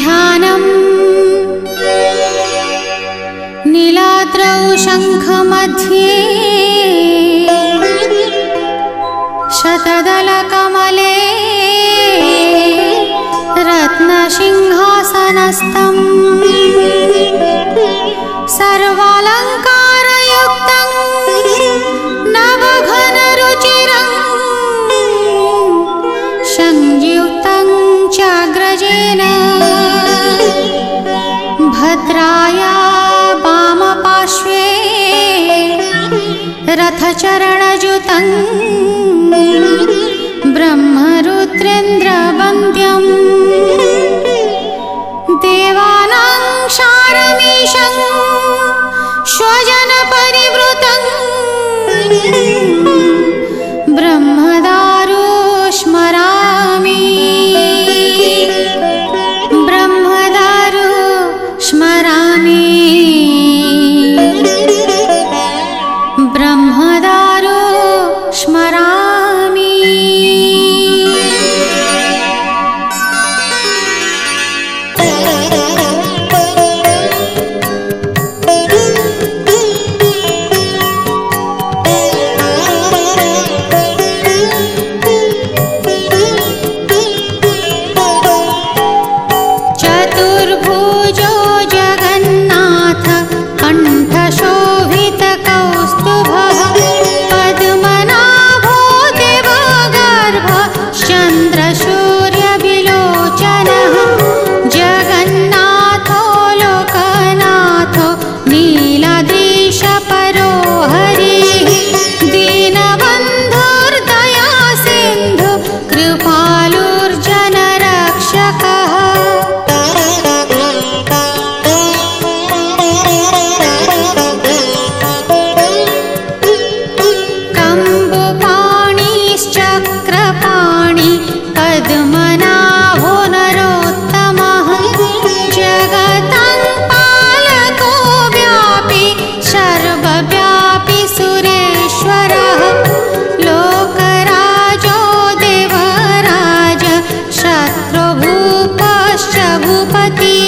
ध्यानम् नीलाद्रौ शङ्खमध्ये शतदलकमले रत्नसिंहासनस्थम्। सर्वालङ्कारयुक्तं छाया वामपार्श्वे रथचरणयुतं ब्रह्मरुद्रेन्द्रवन्द्यम्। देवानां सारमीश स्वजनपरिवृतम्। ब्रह्मदारो स्मरा पाणि पद्मनाभो नरोत्तमः। जगतं पालको व्यापि सर्वव्यापि सुरेश्वरः। लोकराजो देवराज शत्रुभूपश्च भूपति।